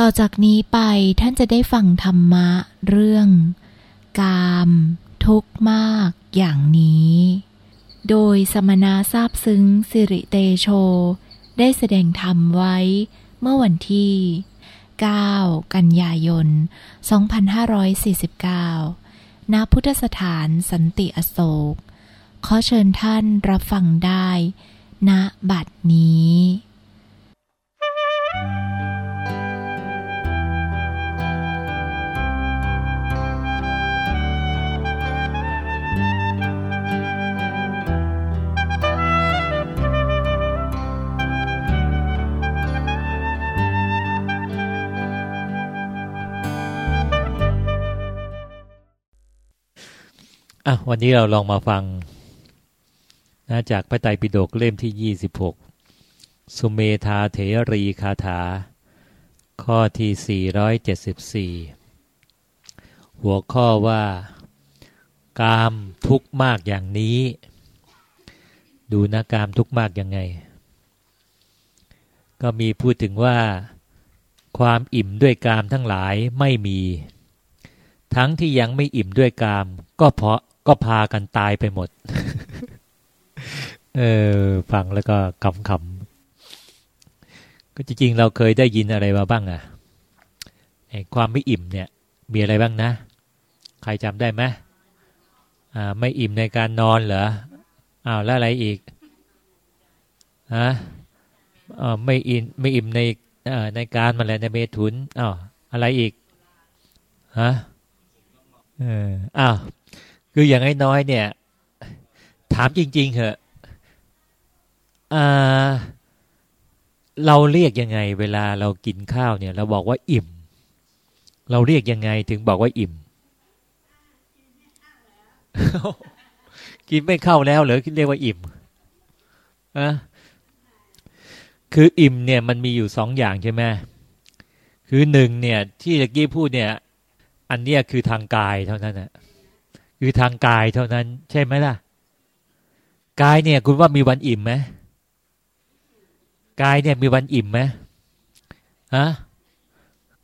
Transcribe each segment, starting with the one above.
ต่อจากนี้ไปท่านจะได้ฟังธรรมะเรื่อง กาม ทุกข์มากอย่างนี้ โดยสมณะทราบซึ้งสิริเตโช ได้แสดงธรรมไว้เมื่อวันที่ 9 กันยายน 2549 ณ พุทธสถานสันติอโศก ขอเชิญท่านรับฟังได้ ณ บัดนี้ อะวันนี้เราลองมาฟังนะจากพระไตรปิฎกเล่มที่ 26 สุเมธาเถรีคาถา ข้อที่ 474 หัวข้อว่า กามทุกข์มากอย่างนี้ ดูนะกามทุกข์มากยังไง ก็มีพูดถึงว่า ความอิ่มด้วยกามทั้งหลายไม่มีทั้งที่ยังไม่อิ่มด้วยกาม ก็เพราะ ก็พากันตายไปหมด เออฟังแล้วก็ขำขำก็จริงๆ เราเคยได้ยินอะไรมาบ้างอะไอ้ความไม่อิ่มเนี่ย มีอะไรบ้างนะ ใครจำได้ไหมอ่า ไม่อิ่มในการนอนเหรออ้าวแล้วอะไรอีกฮะอ่าไม่อิ่มไม่อิ่มในในการมาแล้วในเมถุนอ้าวอะไรอีกฮะเอออ้าว คืออย่างน้อยเนี่ย ถามจริง ๆเหอะเราเรียกยังไง เวลาเรากินข้าวเนี่ย เราบอกว่าอิ่ม เราเรียกยังไงถึงบอกว่าอิ่ม กินไม่เข้าแล้วหรือเรียกว่าอิ่มอะคืออิ่มเนี่ยมันมีอยู่สองอย่างใช่ไหมคือหนึ่งเนี่ย ที่ตะกี้พูดเนี่ย อันเนี้ยคือทางกายเท่านั้นนะ คือทางกายเท่านั้น ใช่ไหมล่ะ กายเนี่ย คุณว่ามีวันอิ่มไหมกายเนี่ย มีวันอิ่มไหมฮะ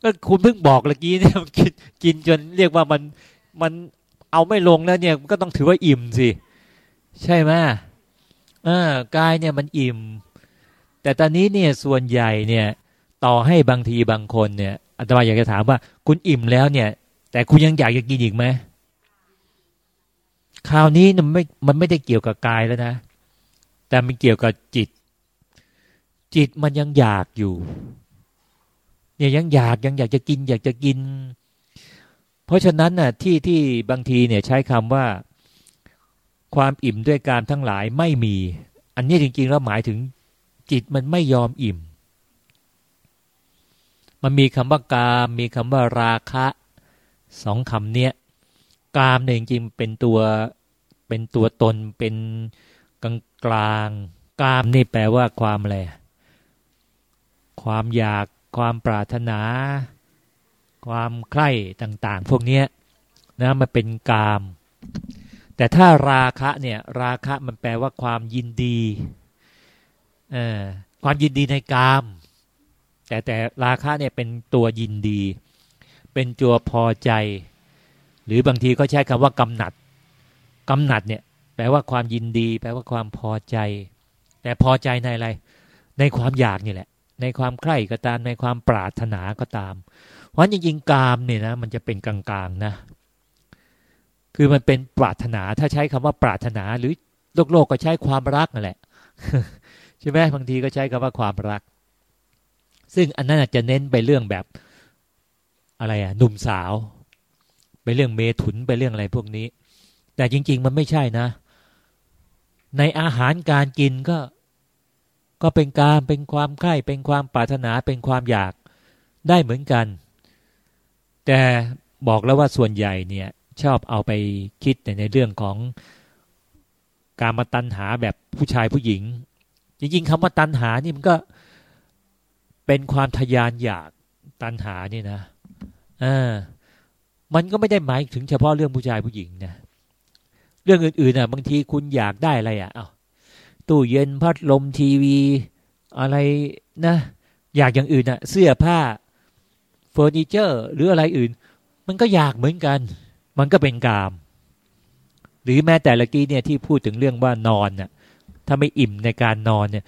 ก็คุณเพิ่งบอกเมื่อกี้เนี่ยกินกินจนเรียกว่ามันมันเอาไม่ลงแล้วเนี่ยก็ต้องถือว่าอิ่มสิใช่ไหมอ่ากายเนี่ยมันอิ่ม แต่ตอนนี้เนี่ยส่วนใหญ่เนี่ย ต่อให้บางทีบางคนเนี่ยอาตมาอยากจะถามว่า คุณอิ่มแล้วเนี่ย แต่คุณยังอยากจะกินอีกไหม คราวนี้มันไม่มันไม่ได้เกี่ยวกับกายแล้วนะ แต่มันเกี่ยวกับจิต จิตมันยังอยากอยู่ เนี่ยยังอยากยังอยากจะกิน อยากจะกิน เพราะฉะนั้นน่ะที่ที่บางทีเนี่ยใช้คำว่า ความอิ่มด้วยการทั้งหลายไม่มี อันนี้จริง ๆ แล้วหมายถึง จิตมันไม่ยอมอิ่ม มันมีคำว่ากามมีคำว่าราคะสองคำเนี้ย กามเนี่ยจริงๆเป็นตัวเป็นตัวตนเป็นกลางกลางกามนี่แปลว่าความอะไรความอยากความปรารถนา ความใคร่ต่าง ๆ พวกนี้นะมันเป็นกาม แต่ถ้าราคะเนี่ยราคะมันแปลว่าความยินดีเออความยินดีในกาม แต่แต่ราคะเนี่ยเป็นตัวยินดี เป็นตัวพอใจ หรือบางทีก็ใช้คำว่ากำหนัดกำหนัดเนี่ย แปลว่าความยินดี แปลว่าความพอใจ แต่พอใจในอะไร ในความอยากนี่แหละ ในความใคร่ก็ตามในความปรารถนาก็ตาม เพราะจริงๆกามเนี่ยนะมันจะเป็นกลางๆนะคือมันเป็นปรารถนาถ้าใช้คำว่าปรารถนาหรือโลกโลกก็ใช้ความรักนั่นแหละใช่ไหมบางทีก็ใช้คำว่าความรัก ซึ่งอันนั้นอาจจะเน้นไปเรื่องแบบอะไรอะหนุ่มสาว ไปเรื่องเมถุนไปเรื่องอะไรพวกนี้ แต่จริง ๆ มันไม่ใช่นะ ในอาหารการกินก็ ก็เป็นการเป็นความใคร่เป็นความปรารถนาเป็นความอยากได้เหมือนกัน แต่บอกแล้วว่าส่วนใหญ่เนี่ย ชอบเอาไปคิดในเรื่องของการมาตันหาแบบผู้ชายผู้หญิง จริง ๆคำว่าตันหานี่มันก็เป็นความทยานอยากตันหานี่นะอ่า มันก็ไม่ได้หมายถึงเฉพาะเรื่องผู้ชายผู้หญิงนะเรื่องอื่นๆอะบางทีคุณอยากได้อะไรอะอ้าตู้เย็นพัดลมทีวี อะไรนะ อยากอย่างอื่นอะ เสื้อผ้าเฟอร์นิเจอร์ หรืออะไรอื่น มันก็อยากเหมือนกัน มันก็เป็นกาม หรือแม้แต่ละกี้เนี่ยที่พูดถึงเรื่องว่านอนน่ะถ้าไม่อิ่มในการนอนเนี่ย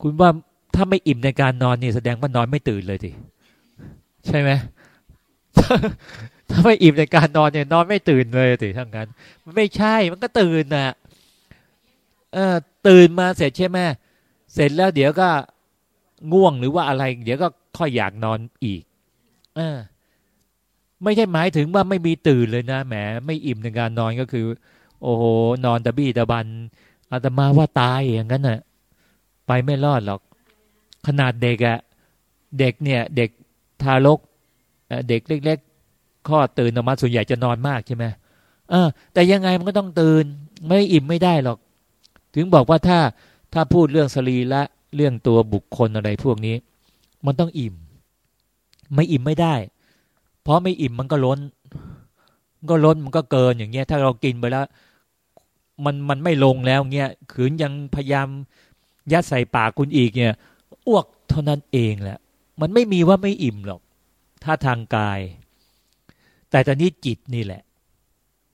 คุณว่าถ้าไม่อิ่มในการนอนเนี่ยแสดงว่านอนไม่ตื่นเลยสิ ใช่ไหมถ้าไม่อิ่มในการนอนเนี่ยนอนไม่ตื่นเลยสิทั้งนั้น มันไม่ใช่มันก็ตื่นนะเออตื่นมาเสร็จใช่ไหมเสร็จแล้วเดี๋ยวก็ง่วงหรือว่าอะไร เดี๋ยวก็ค่อยอยากนอนอีก เออ ไม่ใช่หมายถึงว่าไม่มีตื่นเลยนะแหมไม่อิ่มในการนอนก็คือ โอ้โหนอนตะบี้ตะบันอาตมาว่าตายอย่างนั้นน่ะ ไปไม่รอดหรอก ขนาดเด็กอะเด็กเนี่ย เด็ก ทารกเด็กเล็กๆข้อตื่นออกมาส่วนใหญ่จะนอนมากใช่ไหมเออ แต่ยังไงมันก็ต้องตื่น ไม่อิ่มไม่ได้หรอก ถึงบอกว่าถ้าถ้าพูดเรื่องสรีละเรื่องตัวบุคคลอะไรพวกนี้ มันต้องอิ่ม ไม่อิ่มไม่ได้ เพราะไม่อิ่มมันก็ล้น ก็ล้นมันก็เกินอย่างเงี้ย ถ้าเรากินไปแล้วมันมันไม่ลงแล้วเงี้ยขืนยังพยายามยัดใส่ปากคุณอีกเนี่ยอ้วกเท่านั้นเองแหละ มันไม่มีว่าไม่อิ่มหรอก ถ้าทางกาย แต่ตอนนี้จิตนี่แหละ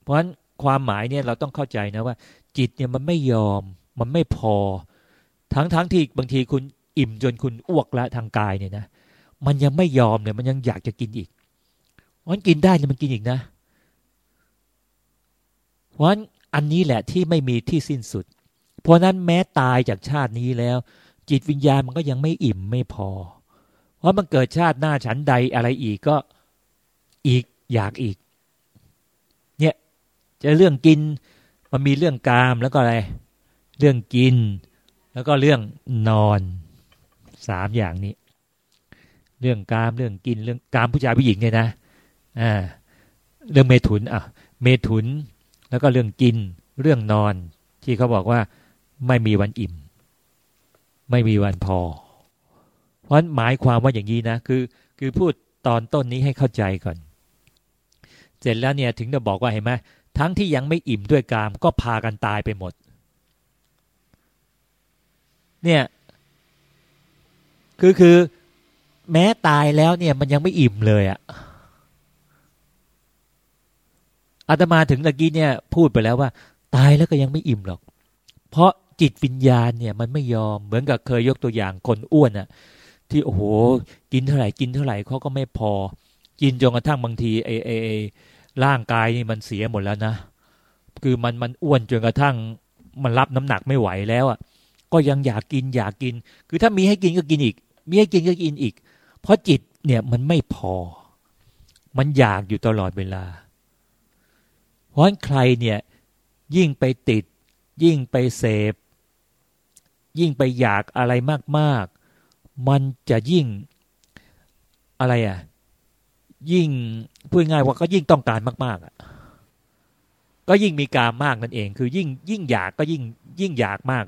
เพราะฉะนั้นความหมายเนี่ยเราต้องเข้าใจนะว่า จิตเนี่ยมันไม่ยอม มันไม่พอ ทั้งทั้งที่บางทีคุณอิ่มจนคุณอ้วกละทางกายเนี่ยนะมันยังไม่ยอมเนี่ยมันยังอยากจะกินอีกเพราะนั้นกินได้เนี่ยมันกินอีกนะเพราะนั้นอันนี้แหละที่ไม่มีที่สิ้นสุด เพราะนั้นแม้ตายจากชาตินี้แล้ว จิตวิญญาณมันก็ยังไม่อิ่มไม่พอ เพราะมันเกิดชาติหน้าฉันใดอะไรอีกก็อีกอยากอีก เนี่ยจะเรื่องกินมันมีเรื่องกามแล้วก็อะไร เรื่องกิน แล้วก็เรื่องนอนสามอย่างนี้ เรื่องกามเรื่องกินเรื่องกามผู้ชายผู้หญิงเนี่ยนะอ่าเรื่องเมถุนอะเมถุน แล้วก็เรื่องกินเรื่องนอนที่เขาบอกว่าไม่มีวันอิ่ม ไม่มีวันพอ เพราะหมายความว่าอย่างนี้นะคือ คือพูดตอนต้นนี้ให้เข้าใจก่อน เสร็จแล้วเนี่ยถึงจะบอกว่าเห็นไหมทั้งที่ยังไม่อิ่มด้วยกาม ก็พากันตายไปหมด เนี่ยคือคือแม้ตายแล้วเนี่ยมันยังไม่อิ่มเลยอะอาตมาถึงตะกี้เนี่ย พูดไปแล้วว่า ตายแล้วก็ยังไม่อิ่มหรอก เพราะจิตวิญญาณเนี่ย มันไม่ยอมเหมือนกับเคยยกตัวอย่างคนอ้วนอะ ที่โอ้โห กินเท่าไหร่กินเท่าไหร่เขาก็ไม่พอ กินจนกระทั่งบางทีไอ้ไอร่างกายนี่มันเสียหมดแล้วนะ คือมันมันอ้วนจนกระทั่งมันรับน้ำหนักไม่ไหวแล้วอะ ก็ยังอยากกินอยากกิน คือถ้ามีให้กินก็กินอีก มีให้กินก็กินอีก เพราะจิตเนี่ยมันไม่พอ มันอยากอยู่ตลอดเวลา เพราะใครเนี่ย ยิ่งไปติด ยิ่งไปเสพ ยิ่งไปอยากอะไรมาก มันจะยิ่งอะไรอะ ยิ่งพูดง่ายว่าก็ยิ่งต้องการมาก ๆ อะ ก็ยิ่งมีการมากนั่นเอง คือยิ่งยิ่งอยากก็ยิ่งยิ่งอยากมาก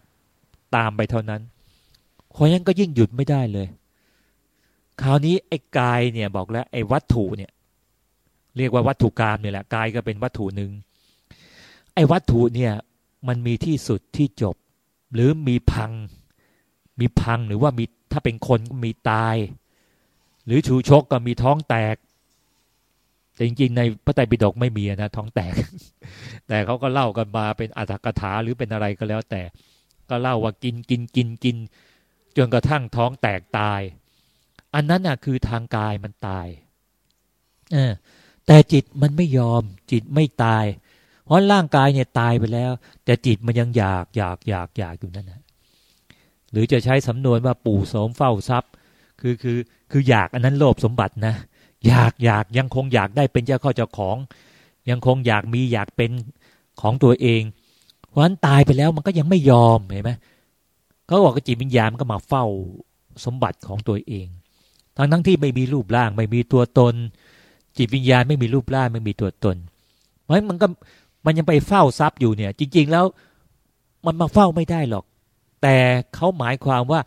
ตามไปเท่านั้นเพราะฉะนั้นก็ยิ่งหยุดไม่ได้เลย คราวนี้ไอ้กายเนี่ยบอกแล้ว ไอ้วัตถุเนี่ย เรียกว่าวัตถุกรรมเนี่ยแหละกายก็เป็นวัตถุหนึ่งไอ้วัตถุเนี่ย มันมีที่สุดที่จบ หรือมีพัง มีพังหรือว่ามี ถ้าเป็นคนมีตาย หรือชูชกก็มีท้องแตก แต่จริงๆ ในพระไตรปิฎกไม่มีนะท้องแตก แต่เขาก็เล่ากันมาเป็นอัตถกถาหรือเป็นอะไรก็แล้ว แต่ก็เล่าว่ากินกินกินกินจนกระทั่งท้องแตกตาย อันนั้นน่ะคือทางกายมันตายเออแต่จิตมันไม่ยอม จิตไม่ตาย เพราะร่างกายเนี่ยตายไปแล้ว แต่จิตมันยังอยากอยากอยากอยากอยู่นั่นนะ หรือจะใช้สำนวนว่าปู่โสมเฝ้าทรัพย์ คือคือคืออยากอันนั้นโลภสมบัตินะอยากอยากยังคงอยากได้เป็นเจ้าข้อเจ้าของ ยังคงอยากมีอยากเป็นของตัวเอง เพราะฉะนั้นตายไปแล้วมันก็ยังไม่ยอมเห็นไหมเขาบอกว่าจิตวิญญาณก็มาเฝ้าสมบัติของตัวเอง ทั้งทั้งที่ไม่มีรูปร่าง ไม่มีตัวตน จิตวิญญาณไม่มีรูปร่างไม่มีตัวตน เพราะฉะนั้นมันก็มันยังไปเฝ้าทรัพย์อยู่เนี่ย จริง ๆ แล้วมันมาเฝ้าไม่ได้หรอก แต่เขาหมายความว่า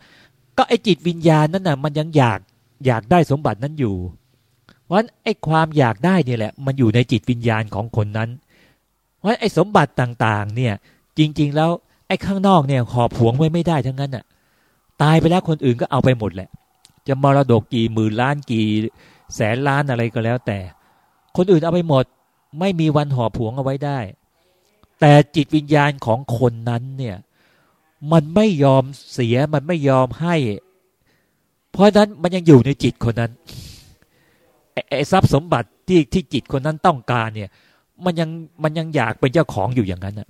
ก็ไอจิตวิญญาณนั้นน่ะมันยังอยากอยากได้สมบัตินั้นอยู่เพราะฉะนั้นไอความอยากได้เนี่ยแหละ มันอยู่ในจิตวิญญาณของคนนั้น เพราะไอสมบัติต่างๆ เนี่ย จริง ๆ แล้วไอข้างนอกเนี่ยขอบผวงไว้ไม่ได้ทั้งนั้นน่ะ ตายไปแล้วคนอื่นก็เอาไปหมดแหละ จะมรดกกี่หมื่นล้านกี่ แสนล้านอะไรก็แล้วแต่ คนอื่นเอาไปหมด ไม่มีวันห่อผวงเอาไว้ได้ แต่จิตวิญญาณของคนนั้นเนี่ย มันไม่ยอมเสียมันไม่ยอมให้ เพราะนั้นมันยังอยู่ในจิตคนนั้นไอ้ทรัพย์สมบัติที่ที่จิตคนนั้นต้องการเนี่ย มันยังมันยังอยากเป็นเจ้าของอยู่อย่างนั้นอะ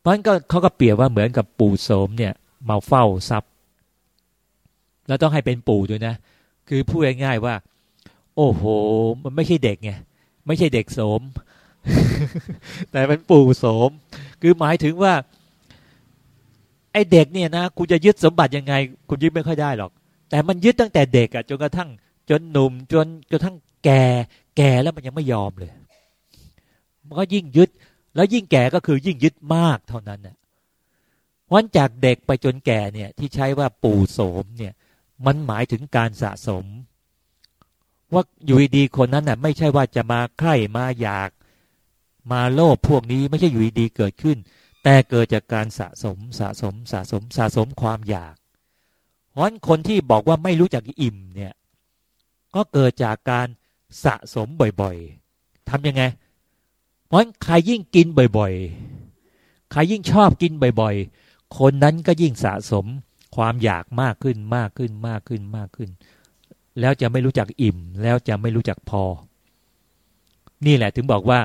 เพราะนั้นก็เขาก็เปรียบว่าเหมือนกับปู่โสมเนี่ยมาเฝ้าทรัพย์ แล้วต้องให้เป็นปู่ด้วยนะ คือพูดง่ายๆว่า โอ้โห มันไม่ใช่เด็กไงไม่ใช่เด็กโสม แต่เป็นปู่โสม คือหมายถึงว่า ไอ้เด็กเนี่ยนะคุณจะยึดสมบัติยังไงคุณยึดไม่ค่อยได้หรอก แต่มันยึดตั้งแต่เด็กอะจนกระทั่ง จนหนุ่มจนจนทั้งแก่ แก่แล้วมันยังไม่ยอมเลยมันก็ยิ่งยึด แล้วยิ่งแก่ก็คือยิ่งยึดมากเท่านั้นน่ะวันจากเด็กไปจนแก่เนี่ย ที่ใช้ว่าปู่โสมเนี่ย มันหมายถึงการสะสม ว่าอยู่ดีคนนั้นน่ะ ไม่ใช่ว่าจะมาใคร่มาอยาก มาโลภพวกนี้ไม่ใช่อยู่ดีเกิดขึ้น แต่เกิดจากการสะสมสะสมสะสมสะสมความอยากเพราะคนที่บอกว่าไม่รู้จักอิ่มเนี่ย ก็เกิดจากการสะสมบ่อยๆทำยังไง เพราะใครยิ่งกินบ่อยๆ ใครยิ่งชอบกินบ่อยๆ คนนั้นก็ยิ่งสะสมความอยากมากขึ้นมากขึ้นมากขึ้นมากขึ้น แล้วจะไม่รู้จักอิ่ม แล้วจะไม่รู้จักพอ นี่แหละถึงบอกว่า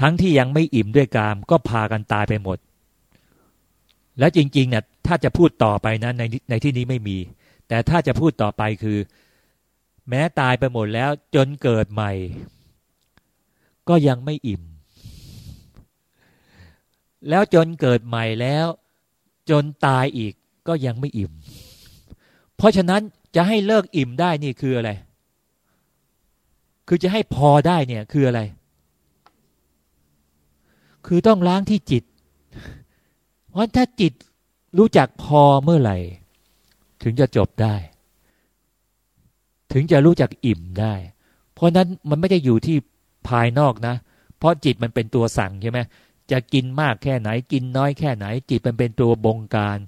ทั้งที่ยังไม่อิ่มด้วยกาม ก็พากันตายไปหมด แล้วจริงๆเนี่ยถ้าจะพูดต่อไปนะในในที่นี้ไม่มี แต่ถ้าจะพูดต่อไปคือ แม้ตายไปหมดแล้วจนเกิดใหม่ ก็ยังไม่อิ่ม แล้วจนเกิดใหม่แล้ว จนตายอีกก็ยังไม่อิ่ม เพราะฉะนั้นจะให้เลิกอิ่มได้นี่คืออะไร คือจะให้พอได้เนี่ยคืออะไร คือต้องล้างที่จิต เพราะถ้าจิตรู้จักพอเมื่อไหร่ ถึงจะจบได้ ถึงจะรู้จักอิ่มได้ เพราะนั้นมันไม่ได้อยู่ที่ภายนอกนะ เพราะจิตมันเป็นตัวสั่งใช่ไหมจะกินมากแค่ไหนกินน้อยแค่ไหน จิตมันเป็นตัวบงการ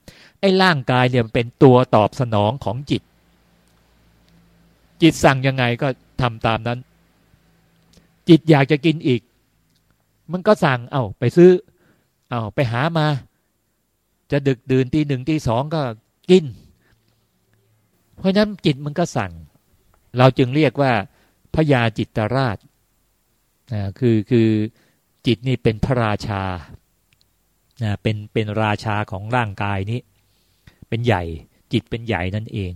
ไอ้ร่างกายเนี่ยมันเป็นตัวตอบสนองของจิต จิตสั่งยังไงก็ทำตามนั้น จิตอยากจะกินอีก มันก็สั่งเอา้าไปซื้อ เอา้าไปหามา จะดึกดื่นตีหนึ่งตีสองก็กิน เพราะนั้นจิตมันก็สั่ง เราจึงเรียกว่าพยาจิตราชนะคือคือจิตนี่เป็นพระราชานะเป็นเป็นราชาของร่างกายนี้ เป็นใหญ่จิตเป็นใหญ่นั่นเอง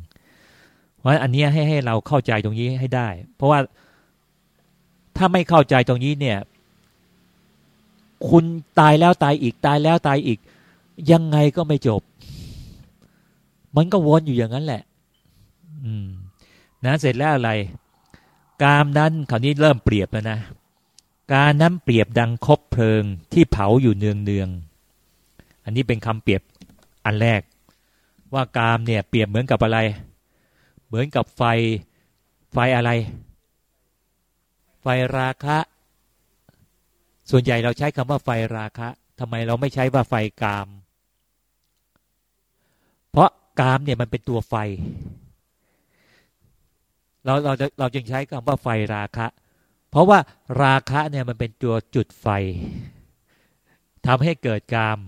เพราะอันนี้ให้ให้เราเข้าใจตรงนี้ให้ได้ เพราะว่าถ้าไม่เข้าใจตรงนี้เนี่ย คุณตายแล้วตายอีกตายแล้วตายอีก ยังไงก็ไม่จบ มันก็วนอยู่อย่างนั้นแหละ อืม นะเสร็จแล้วอะไร กามนั้นคราวนี้เริ่มเปรียบแล้วนะการน้ำเปรียบดังคบเพลิงที่เผาอยู่เนืองเนืองอันนี้เป็นคำเปรียบอันแรก ว่ากามเนี่ย เปรียบเหมือนกับอะไร เหมือนกับไฟไฟอะไร ไฟราคะ ส่วนใหญ่เราใช้คำว่าไฟราคะทำไมเราไม่ใช้ว่าไฟกาม เพราะกามเนี่ยมันเป็นตัวไฟ เราเราเราจึงใช้คำว่าไฟราคะ เพราะว่าราคะเนี่ยมันเป็นตัวจุดไฟทำให้เกิดกาม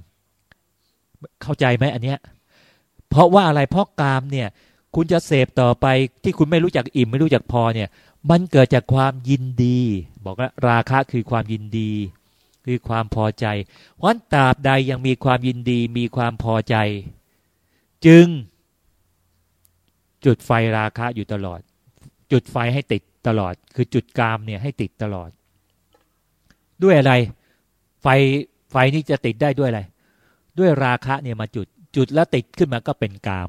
เข้าใจไหมอันเนี้ย เพราะว่าอะไรเพราะกามเนี่ย คุณจะเสพต่อไปที่คุณไม่รู้จักอิ่มไม่รู้จักพอเนี่ย มันเกิดจากความยินดี บอกว่าราคะคือความยินดี คือความพอใจเพราะตราบใดยังมีความยินดีมีความพอใจ จึง จุดไฟราคะอยู่ตลอด จุดไฟให้ติดตลอด คือจุดกามเนี่ยให้ติดตลอด ด้วยอะไร ไฟไฟนี่จะติดได้ด้วยอะไร ด้วยราคะเนี่ยมาจุดจุดแล้วติดขึ้นมาก็เป็นกาม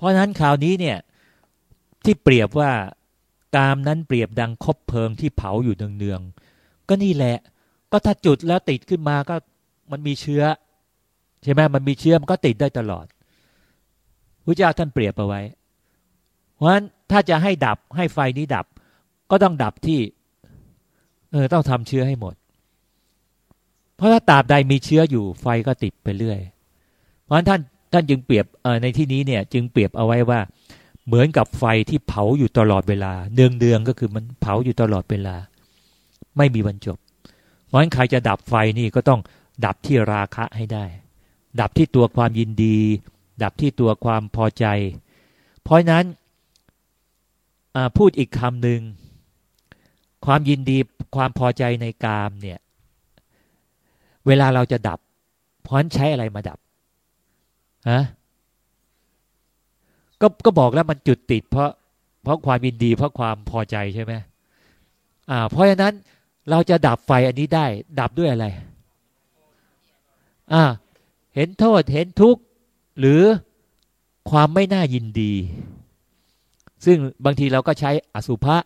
เพราะนั้นคราวนี้เนี่ยที่เปรียบว่ากามนั้นเปรียบดังคบเพลิงที่เผาอยู่เนืองๆก็นี่แหละ ก็ถ้าจุดแล้วติดขึ้นมาก็มันมีเชื้อ ใช่ไหมมันมีเชื้อมันก็ติดได้ตลอดพระเจ้าท่านเปรียบเอาไว้ เพราะฉะนั้นถ้าจะให้ดับให้ไฟนี้ดับ ก็ต้องดับที่เออต้องทำเชื้อให้หมด เพราะถ้าตราบใดมีเชื้ออยู่ไฟก็ติดไปเรื่อย เพราะฉะนั้นท่าน ท่านจึงเปรียบในที่นี้เนี่ยจึงเปรียบเอาไว้ว่า เหมือนกับไฟที่เผาอยู่ตลอดเวลาเนืองเดืองก็คือมันเผาอยู่ตลอดเวลา ไม่มีวันจบเพราะฉะนั้นใครจะดับไฟนี่ก็ต้องดับที่ราคะให้ได้ ดับที่ตัวความยินดี ดับที่ตัวความพอใจ เพราะนั้นพูดอีกคำหนึ่งความยินดีความพอใจในกามเนี่ย เวลาเราจะดับเพราะนั้นใช้อะไรมาดับ ฮะก็ก็บอกแล้วมันจุดติดเพราะ เพราะความยินดีเพราะความพอใจใช่ไหมอ่า เพราะฉะนั้นเราจะดับไฟอันนี้ได้ ดับด้วยอะไร อ่า เห็นโทษเห็นทุกข์หรือความไม่น่ายินดี ซึ่งบางทีเราก็ใช้อสุภะ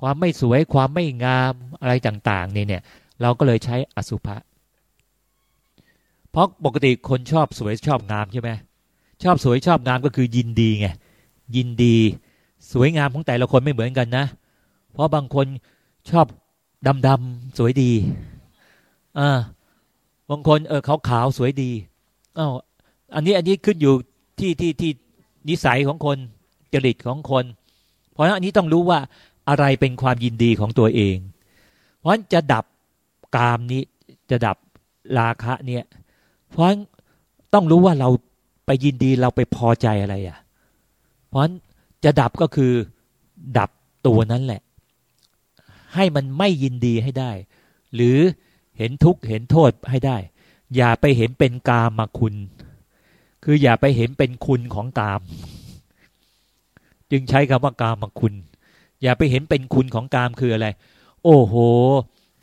ความไม่สวยความไม่งามอะไรต่าง ๆ นี่เนี่ย เราก็เลยใช้อสุภะ เพราะปกติคนชอบสวยชอบงามใช่ไหมชอบสวยชอบงามก็คือยินดีไงยินดี สวยงามของแต่ละคนไม่เหมือนกันนะ เพราะบางคนชอบดำๆสวยดีอ่าบางคนเออขาวขาวสวยดีอ้าวอันนี้อันนี้ขึ้นอยู่ที่ที่ที่นิสัยของคนจริตของคน เพราะฉะนั้นอันนี้ต้องรู้ว่าอะไรเป็นความยินดีของตัวเอง เพราะฉะนั้นจะดับกามนี้จะดับราคะเนี่ย เพราะต้องรู้ว่าเราไปยินดีเราไปพอใจอะไรอะ เพราะจะดับก็คือดับตัวนั้นแหละ ให้มันไม่ยินดีให้ได้ หรือเห็นทุกข์เห็นโทษให้ได้ อย่าไปเห็นเป็นกามาคุณ คืออย่าไปเห็นเป็นคุณของกาม จึงใช้คำว่ากามมาคุณ อย่าไปเห็นเป็นคุณของกามคืออะไร โอ้โห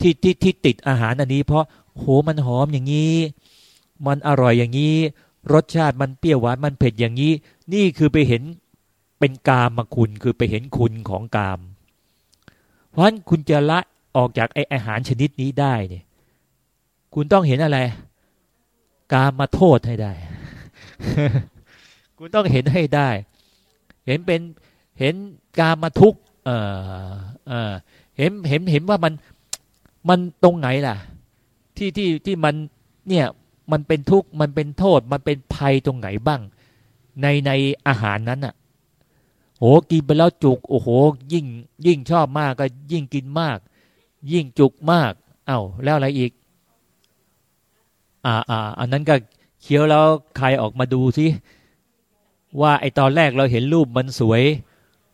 ที่ที่ที่ติดอาหารอันนี้ เพราะโหมันหอมอย่างนี้ มันอร่อยอย่างนี้ รสชาติมันเปรี้ยวหวานมันเผ็ดอย่างนี้ นี่คือไปเห็นเป็นกามมาคุณคือไปเห็นคุณของกาม เพราะฉะนั้นคุณจะละออกจากไออาหารชนิดนี้ได้เนี่ย คุณต้องเห็นอะไร การมาโทษให้ได้ คุณต้องเห็นให้ได้ เห็นเป็นเห็นการมาทุกเออเออเห็นเห็นเห็นว่ามันมันตรงไหนล่ะ ที่ที่ที่มันเนี่ย มันเป็นทุกข์มันเป็นโทษ มันเป็นภัยตรงไหนบ้าง ในในอาหารนั้นอะโหกินไปแล้วจุก โอ้โห ยิ่ง ยิ่งชอบมากก็ยิ่งกินมาก ยิ่งจุกมากเอา้าแล้วอะไรอีก อ่าอ่าอันนั้นก็เคี้ยวแล้วใครออกมาดูสิว่าไอตอนแรกเราเห็นรูปมันสวย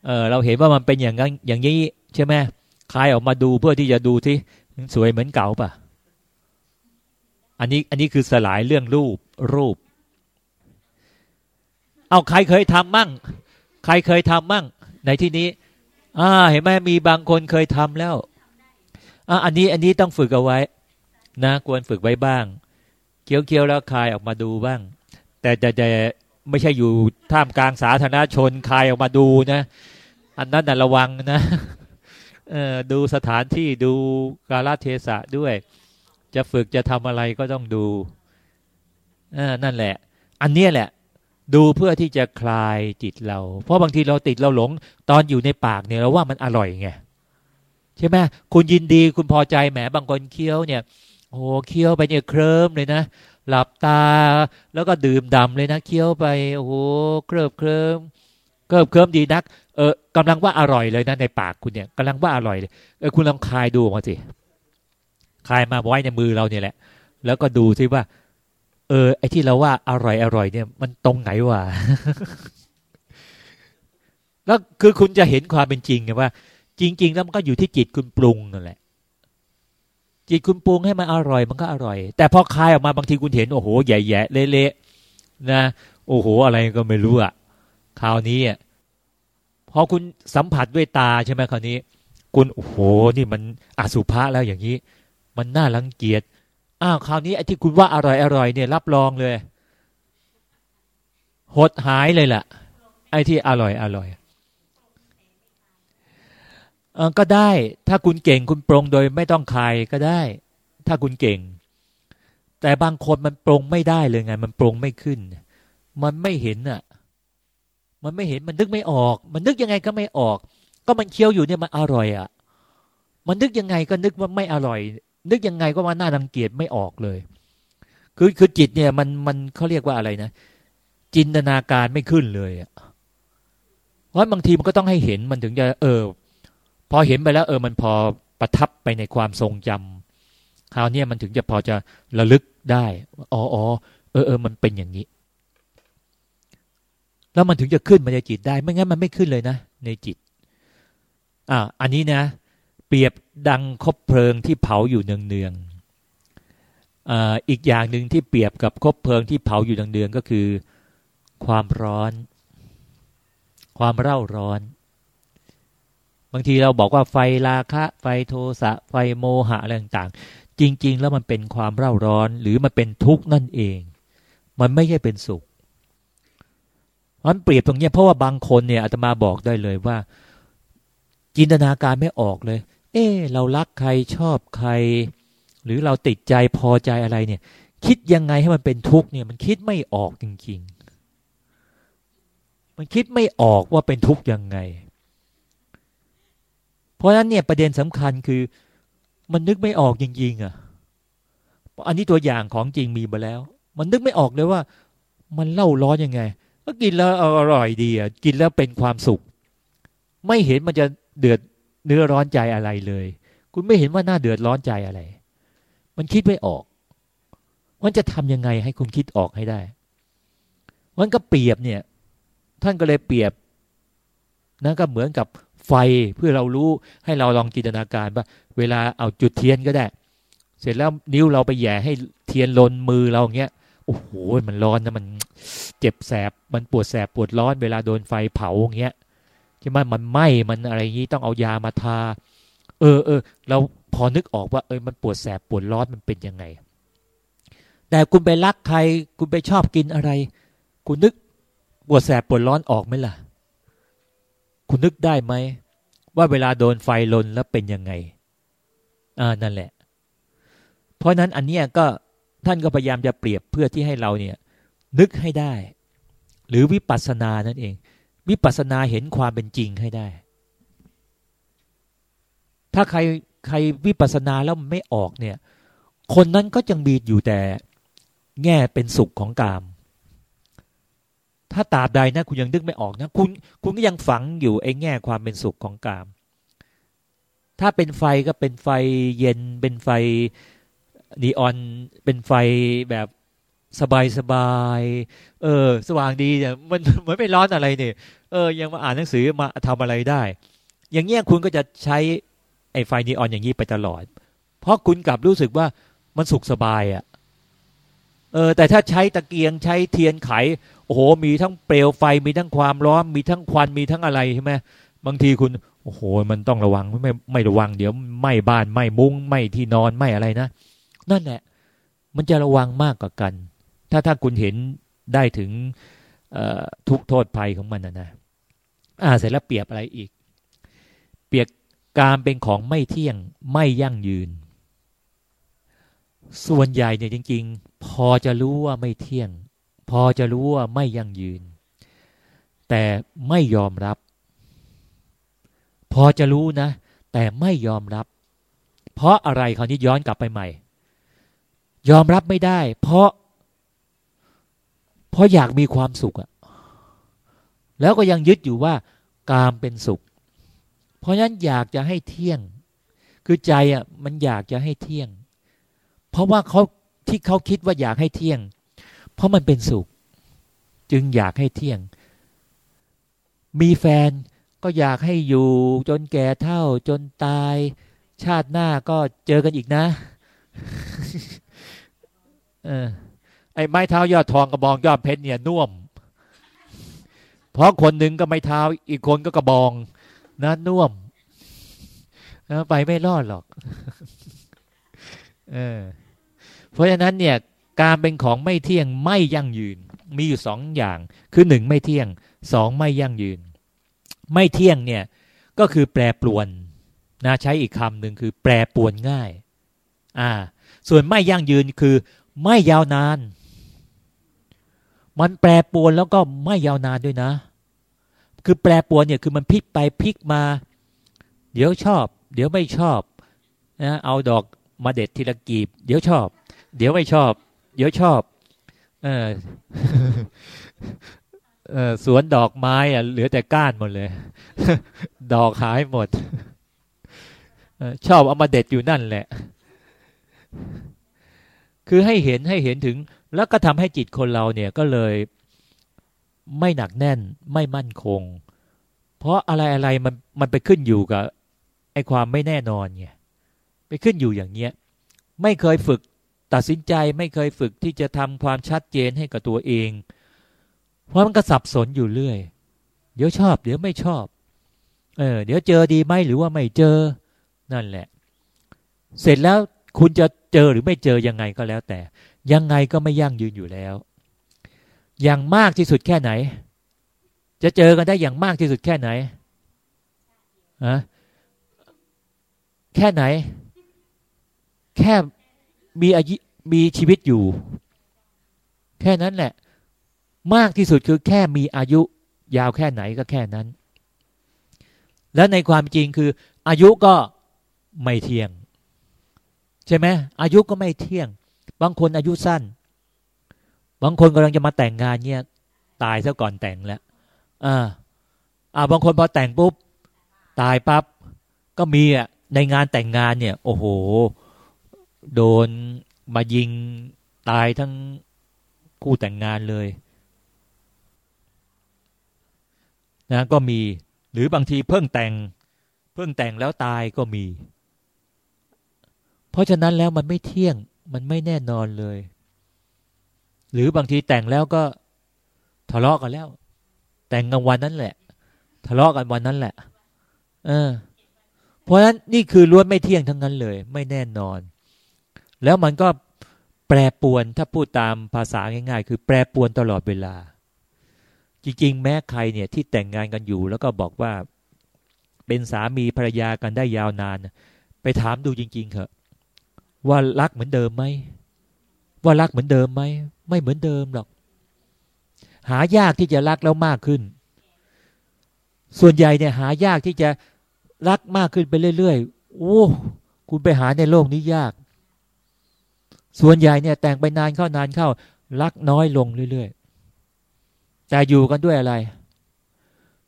เออเราเห็นว่ามันเป็นอย่างนั้นอย่างนี้ใช่ไหมใครออกมาดูเพื่อที่จะดูที่สวยเหมือนเก่าปะ อันนี้อันนี้คือสลายเรื่องรูปรูป เอาใครเคยทำมั่ง ใครเคยทำมั่ง ในที่นี้ อ่า เห็นไหมมีบางคนเคยทำแล้วอ่าอันนี้อันนี้ต้องฝึกเอาไว้ นะ ควรฝึกไว้บ้างเคี้ยวเคี้ยวแล้วคายออกมาดูบ้าง แต่แต่แต่ไม่ใช่อยู่ท่ามกลางสาธารณชนคายออกมาดูนะ อันนั้นนะระวังนะเออดูสถานที่ดูกาลเทศะด้วย จะฝึกจะทำอะไรก็ต้องดูนั่นแหละ อันนี้แหละ ดูเพื่อที่จะคลายจิตเรา เพราะบางทีเราติดเราหลง ตอนอยู่ในปากเนี่ยเราว่ามันอร่อยไงใช่ไหมคุณยินดีคุณพอใจแหมบางคนเคี้ยวเนี่ยโอ้เคี้ยวไปเนี่ยเคลิ้มเลยนะหลับตาแล้วก็ดื่มดำเลยนะเคี้ยวไปโอ้โหเคลิบเคลิ้มเคลิบเคลิ้มดีนัก เออกำลังว่าอร่อยเลยนะในปากคุณเนี่ยกำลังว่าอร่อยเลยเออคุณลองคายดูมาสิ คลายมาไว้ในมือเราเนี่ยแหละ แล้วก็ดูซิว่า เออ ไอ้ที่เราว่าอร่อยอร่อยเนี่ย มันตรงไหนวะแล้วคือคุณจะเห็นความเป็นจริงไงว่า จริง ๆ แล้วมันก็อยู่ที่จิตคุณปรุงนั่นแหละ จิตคุณปรุงให้มันอร่อย มันก็อร่อย แต่พอคลายออกมาบางทีคุณเห็นโอ้โหใหญ่ๆเละๆนะโอ้โห อะไรก็ไม่รู้อะคราวนี้อะพอคุณสัมผัสด้วยตาใช่ไหมคราวนี้ คุณโอ้โหนี่มันอสุภะแล้วอย่างนี้ มันน่ารังเกียจอ้าวคราวนี้ไอ้ที่คุณว่าอร่อยอร่อยเนี่ย รับรองเลยหดหายเลยล่ะ ไอ้ที่อร่อยอร่อยก็ได้ ถ้าคุณเก่งคุณปรงโดยไม่ต้องคายก็ได้ ถ้าคุณเก่ง แต่บางคนมันปรงไม่ได้เลยไง มันปรงไม่ขึ้น มันไม่เห็นอะ มันไม่เห็นมันนึกไม่ออก มันนึกยังไงก็ไม่ออก ก็มันเคี้ยวอยู่เนี่ยมันอร่อยอะ มันนึกยังไงก็นึกว่าไม่อร่อย นึกยังไงก็ว่าน่ารังเกียจไม่ออกเลย คือคือจิตเนี่ยมันมันเขาเรียกว่าอะไรนะ จินตนาการไม่ขึ้นเลยเพราะบางทีมันก็ต้องให้เห็นมันถึงจะเออ พอเห็นไปแล้ว เออ มันพอประทับไปในความทรงจำคราวนี้มันถึงจะพอจะระลึกได้อ๋ออ๋อเออเออมันเป็นอย่างนี้ แล้วมันถึงจะขึ้นมาในจิตได้ ไม่งั้นมันไม่ขึ้นเลยนะในจิต อ่า อันนี้นะ รียบดังคบเพลิงที่เผาอยู่เนืองๆอ่าอีกอย่างหนึ่งที่เปรียบกับคบเพลิงที่เผาอยู่เนืองๆก็คือ ความร้อน ความเร่าร้อน บางทีเราบอกว่าไฟราคะ ไฟโทสะไฟโมหะอะไรต่างๆ จริง ๆ แล้วมันเป็นความเร่าร้อน หรือมันเป็นทุกข์นั่นเอง มันไม่ใช่เป็นสุขมันเปรียบตรงนี้เพราะว่าบางคนเนี่ยอาตมาบอกได้เลยว่า จินตนาการไม่ออกเลย เออเรารักใครชอบใคร หรือเราติดใจพอใจอะไรเนี่ย คิดยังไงให้มันเป็นทุกข์เนี่ย มันคิดไม่ออกจริง ๆ มันคิดไม่ออกว่าเป็นทุกข์ยังไง เพราะฉะนั้นเนี่ยประเด็นสำคัญคือ มันนึกไม่ออกจริง ๆอะอันนี้ตัวอย่างของจริงมีมาแล้ว มันนึกไม่ออกเลยว่า มันเล่าร้อนยังไง ก็กินแล้วอร่อยดีอะกินแล้วเป็นความสุข ไม่เห็นมันจะเดือด เนื้อร้อนใจอะไรเลย คุณไม่เห็นว่าน่าเดือดร้อนใจอะไร มันคิดไม่ออก มันจะทำยังไงให้คุณคิดออกให้ได้มันก็เปรียบเนี่ย ท่านก็เลยเปรียบนะก็เหมือนกับไฟเพื่อเรารู้ให้เราลองจินตนาการว่า เวลาเอาจุดเทียนก็ได้ เสร็จแล้วนิ้วเราไปแย่ให้เทียนลนมือเราอย่างเงี้ยโอ้โหมันร้อนนะมันเจ็บแสบมันปวดแสบปวดร้อนเวลาโดนไฟเผาอย่างเงี้ย ช่ไหมมันไหม้มันอะไรอย่างนี้ต้องเอายามาทา เออเออเราพอนึกออกว่าเออมันปวดแสบปวดร้อนมันเป็นยังไง แต่คุณไปรักใคร คุณไปชอบกินอะไร คุณนึกปวดแสบปวดร้อนออกไหมล่ะ คุณนึกได้ไหมว่าเวลาโดนไฟลนแล้วเป็นยังไงอ่านั่นแหละ เพราะนั้นอันเนี้ยก็ท่านก็พยายามจะเปรียบเพื่อที่ให้เราเนี่ย นึกให้ได้ หรือวิปัสสนานั่นเอง วิปัสสนาเห็นความเป็นจริงให้ได้ ถ้าใครใครวิปัสสนาแล้วไม่ออกเนี่ย คนนั้นก็จังมีอยู่แต่แง่เป็นสุขของกาม ถ้าตาบใดนะ คุณยังนึกไม่ออกนะคุณคุณก็ยังฝังอยู่ไอ้แง่ความเป็นสุขของกาม ถ้าเป็นไฟก็เป็นไฟเย็นเป็นไฟนีออนเป็นไฟแบบ สบายสบายเออ สว่างดีเนี่ยมันเหมือนไม่ร้อนอะไรเนี่ยเออ ยังมาอ่านหนังสือมาทำอะไรได้ อย่างเงี้ยคุณก็จะใช้ไอ้ไฟนีออนอย่างนี้ไปตลอด เพราะคุณกลับรู้สึกว่ามันสุขสบายอะ่ะ เออ แต่ถ้าใช้ตะเกียงใช้เทียนไข โอ้โห มีทั้งเปลวไฟมีทั้งความร้อนมีทั้งควันมีทั้งอะไรใช่ไหมบางทีคุณโอ้โห มันต้องระวังไม่ไม่ระวังเดี๋ยวไหม้บ้านไหม้มุ้งไหม้ที่นอนไหม้อะไรนะนั่นแหละมันจะระวังมากกว่ากัน ถ้าถ้าคุณเห็นได้ถึงทุกโทษภัยของมันนะนะอ่าเสร็จแล้วเปรียบอะไรอีก เปรียบการเป็นของไม่เที่ยงไม่ยั่งยืน ส่วนใหญ่เนี่ยจริง ๆ พอจะรู้ว่าไม่เที่ยง พอจะรู้ว่าไม่ยั่งยืน แต่ไม่ยอมรับ พอจะรู้นะ แต่ไม่ยอมรับ เพราะอะไรคราวนี้ย้อนกลับไปใหม่ ยอมรับไม่ได้ เพราะ เพราะอยากมีความสุขอะแล้วก็ยังยึดอยู่ว่ากามเป็นสุข เพราะฉะนั้นอยากจะให้เที่ยง คือใจอะมันอยากจะให้เที่ยง เพราะว่าเขาที่เขาคิดว่าอยากให้เที่ยง เพราะมันเป็นสุข จึงอยากให้เที่ยง มีแฟนก็อยากให้อยู่ จนแก่เท่าจนตาย ชาติหน้าก็เจอกันอีกนะ เออ ไอ้ไม้เท้ายอดทองกระบองยอดเพชรเนี่ยน่วม เพราะคนหนึ่งก็ไม้เท้าอีกคนก็กระบองนะน่วมไปไม่รอดหรอกเออเพราะฉะนั้นเนี่ยการเป็นของไม่เที่ยงไม่ยั่งยืน มีอยู่สองอย่างคือหนึ่งไม่เที่ยงสองไม่ยั่งยืน ไม่เที่ยงเนี่ยก็คือแปรปรวนนะใช้อีกคำหนึ่งคือแปรปรวนง่าย อ่า ส่วนไม่ยั่งยืนคือไม่ยาวนาน มันแปรปวนแล้วก็ไม่ยาวนานด้วยนะ คือแปรปวนเนี่ยคือมันพลิกไปพลิกมา เดี๋ยวชอบ เดี๋ยวไม่ชอบนะเอาดอกมาเด็ดทีละกีบ เดี๋ยวชอบ เดี๋ยวไม่ชอบ เดี๋ยวชอบ เออเออสวนดอกไม้อะเหลือแต่ก้านหมดเลย ดอกหายหมดชอบเอามาเด็ดอยู่นั่นแหละ คือให้เห็นให้เห็นถึง แล้วก็ทำให้จิตคนเราเนี่ยก็เลยไม่หนักแน่นไม่มั่นคง เพราะอะไรอะไรมันมันไปขึ้นอยู่กับไอ้ความไม่แน่นอนไงไปขึ้นอยู่อย่างเงี้ยไม่เคยฝึกตัดสินใจไม่เคยฝึกที่จะทำความชัดเจนให้กับตัวเอง เพราะมันก็สับสนอยู่เรื่อย เดี๋ยวชอบ เดี๋ยวไม่ชอบเออเดี๋ยวเจอดีไหมหรือว่าไม่เจอนั่นแหละ เสร็จแล้วคุณจะเจอหรือไม่เจอยังไงก็แล้วแต่ ยังไงก็ไม่ยั่งยืนอยู่แล้ว อย่างมากที่สุดแค่ไหน จะเจอกันได้อย่างมากที่สุดแค่ไหนฮะแค่ไหน แค่มีอายุมีชีวิตอยู่ แค่นั้นแหละ มากที่สุดคือแค่มีอายุยาวแค่ไหนก็แค่นั้น แล้วในความจริงคือ อายุก็ไม่เที่ยง ใช่ไหมอายุก็ไม่เที่ยง บางคนอายุสั้น บางคนกำลังจะมาแต่งงานเนี่ย ตายซะก่อนแต่งแล้วอ่าอ่าบางคนพอแต่งปุ๊บ ตายปับ๊บก็มีอะในงานแต่งงานเนี่ย โอ้โห โดนมายิงตายทั้งคู่แต่งงานเลยนะก็มี หรือบางทีเพิ่งแต่ง เพิ่งแต่งแล้วตายก็มี เพราะฉะนั้นแล้วมันไม่เที่ยง มันไม่แน่นอนเลย หรือบางทีแต่งแล้วก็ทะเลาะกันแล้ว แต่งกันวันนั้นแหละ ทะเลาะกันวันนั้นแหละ เออ เพราะฉะนั้นนี่คือล้วนไม่เที่ยงทั้งนั้นเลย ไม่แน่นอน แล้วมันก็แปรปวนถ้าพูดตามภาษาง่าย ๆ คือแปรปวนตลอดเวลา จริงๆ แม้ใครเนี่ยที่แต่งงานกันอยู่ แล้วก็บอกว่า เป็นสามีภรรยากันได้ยาวนาน ไปถามดูจริง ๆเถอะ ว่ารักเหมือนเดิมไหมว่ารักเหมือนเดิมไหมไม่เหมือนเดิมหรอก หายากที่จะรักแล้วมากขึ้น ส่วนใหญ่เนี่ยหายากที่จะรักมากขึ้นไปเรื่อยๆโอ้คุณไปหาในโลกนี้ยาก ส่วนใหญ่เนี่ยแต่งไปนานเข้านานเข้า รักน้อยลงเรื่อยๆแต่อยู่กันด้วยอะไร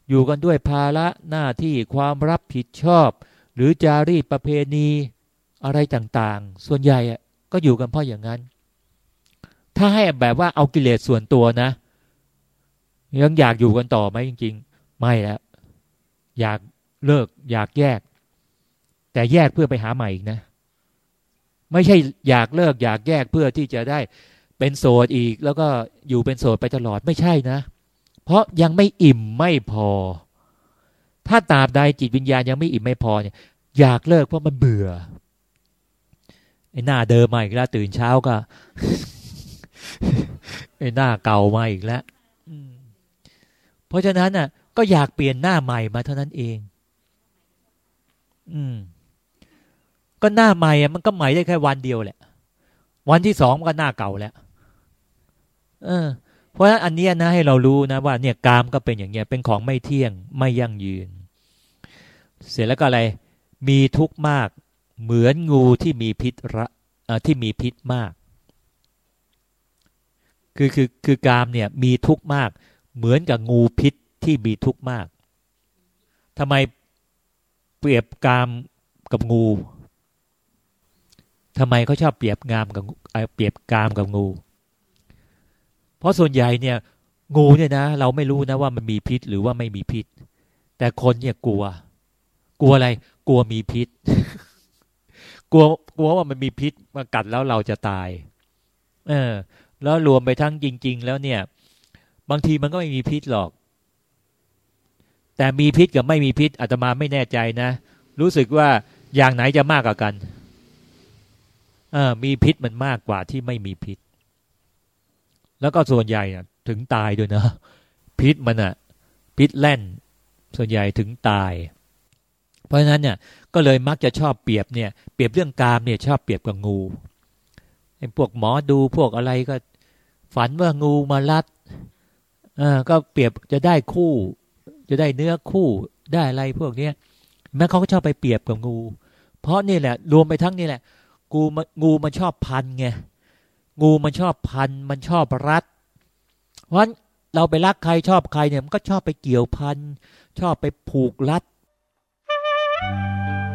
อยู่กันด้วยภาระหน้าที่ความรับผิดชอบ หรือจารีตประเพณี อะไรต่างๆ ส่วนใหญ่ก็อยู่กันเพราะอย่างนั้น ถ้าให้แบบว่าเอากิเลสส่วนตัวนะ ยังอยากอยู่กันต่อไหมจริง ๆ ไม่แล้วอยากเลิก อยากแยก แต่แยกเพื่อไปหาใหม่อีกนะ ไม่ใช่อยากเลิก อยากแยกเพื่อที่จะได้เป็นโสดอีก แล้วก็อยู่เป็นโสดไปตลอดไม่ใช่นะ เพราะยังไม่อิ่มไม่พอ ถ้าตราบใดจิตวิญญาณยังไม่อิ่มไม่พอเนี่ยอยากเลิกเพราะมันเบื่อ ไอ้หน้าเดิมมาอีกแล้วตื่นเช้าก็ไอ้หน้าเก่ามาอีกแล้วเพราะฉะนั้นน่ะ ก็อยากเปลี่ยนหน้าใหม่มาเท่านั้นเอง อืม ก็หน้าใหม่อะมันก็ใหม่ได้แค่วันเดียวแหละ วันที่สองมันก็หน้าเก่าแล้ว เออ เพราะฉะนั้นอันนี้นะให้เรารู้นะว่า เนี่ยกามก็เป็นอย่างเงี้ย เป็นของไม่เที่ยงไม่ยั่งยืน เสร็จแล้วก็อะไร มีทุกข์มาก เหมือนงูที่มีพิษระที่มีพิษมาก คือคือคือกามเนี่ยมีทุกข์มาก เหมือนกับงูพิษที่มีทุกข์มากทำไมเปรียบกามกับงูทำไมเขาชอบเปรียบงามกับเปรียบกามกับงู เพราะส่วนใหญ่เนี่ย งูเนี่ยนะ เราไม่รู้นะว่ามันมีพิษหรือว่าไม่มีพิษ แต่คนเนี่ยกลัว กลัวอะไร กลัวมีพิษ ลัวกลัวว่ามันมีพิษมากัดแล้วเราจะตาย เออ แล้วรวมไปทั้งจริง ๆ แล้วเนี่ย บางทีมันก็ไม่มีพิษหรอก แต่มีพิษกับไม่มีพิษอาตมาไม่แน่ใจนะ รู้สึกว่าอย่างไหนจะมากกว่ากันเออมีพิษมันมากกว่าที่ไม่มีพิษ แล้วก็ส่วนใหญ่ถึงตายด้วยนะ พิษมันอะพิษแล่น ส่วนใหญ่ถึงตาย เพราะฉะนั้นเนี่ยก็เลยมักจะชอบเปรียบเนี่ยเปรียบเรื่องกามเนี่ยชอบเปรียบกับงูไอ้พวกหมอดูพวกอะไรก็ ฝันว่างูมาลัดอ่าก็เปรียบจะได้คู่ จะได้เนื้อคู่ได้อะไรพวกเนี้ยแม้เขาก็ชอบไปเปรียบกับงู เพราะนี่แหละ รวมไปทั้งนี่แหละ กูงูมันชอบพันไงงูมันชอบพันมันชอบรัด เพราะเราไปรักใครชอบใครเนี่ยมันก็ชอบไปเกี่ยวพันชอบไปผูกรัด Música